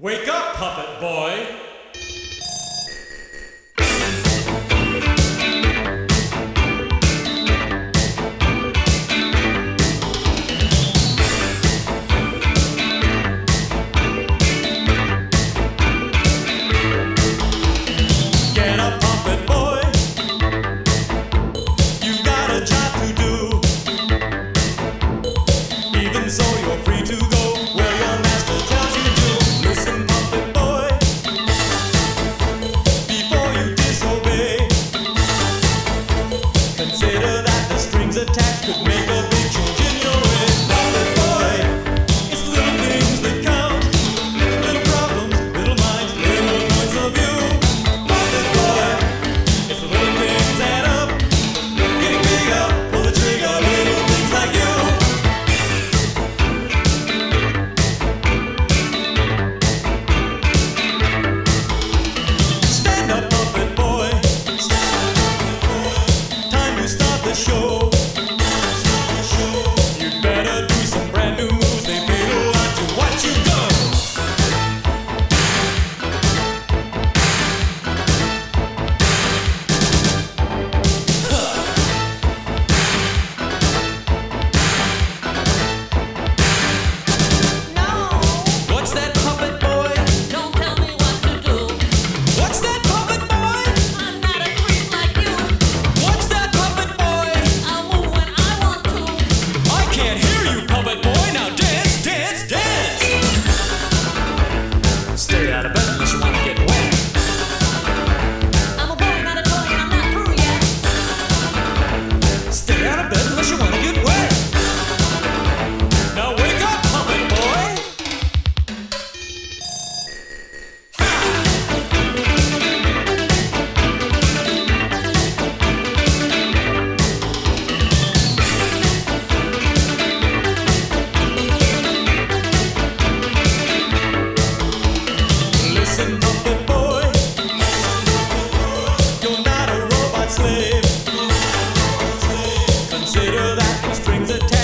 Wake up, puppet boy! that strings attached.